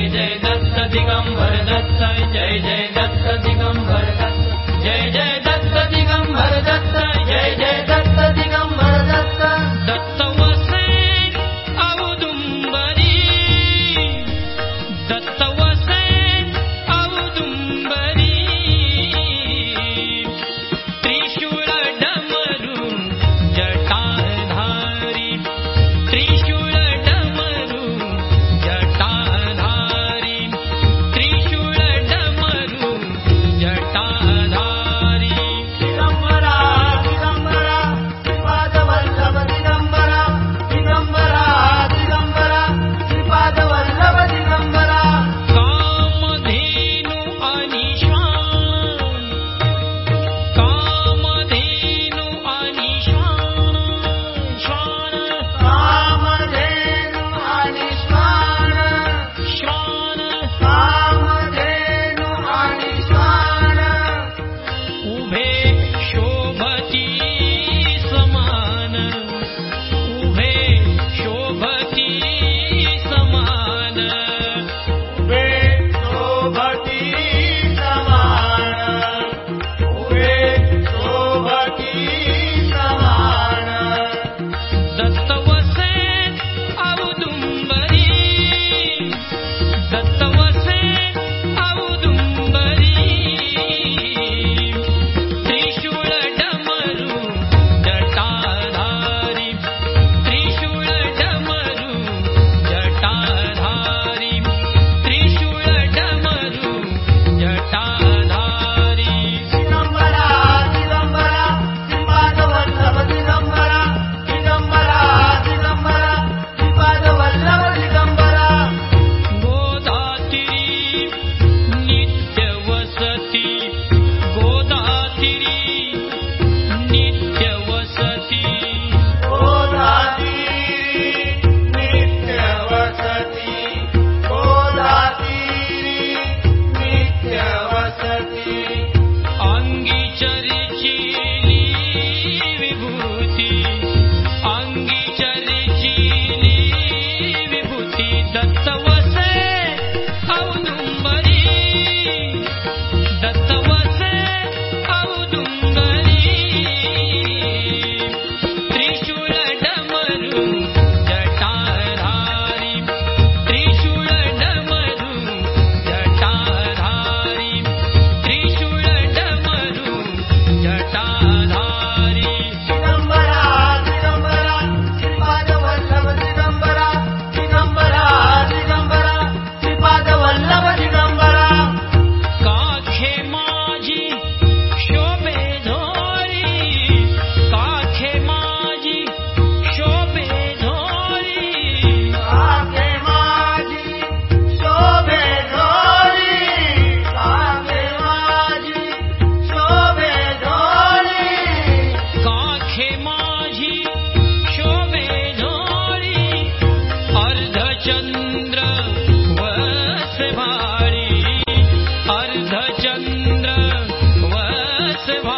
जय जय दत्त दिगम्बर दत्त जय जय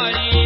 Maria.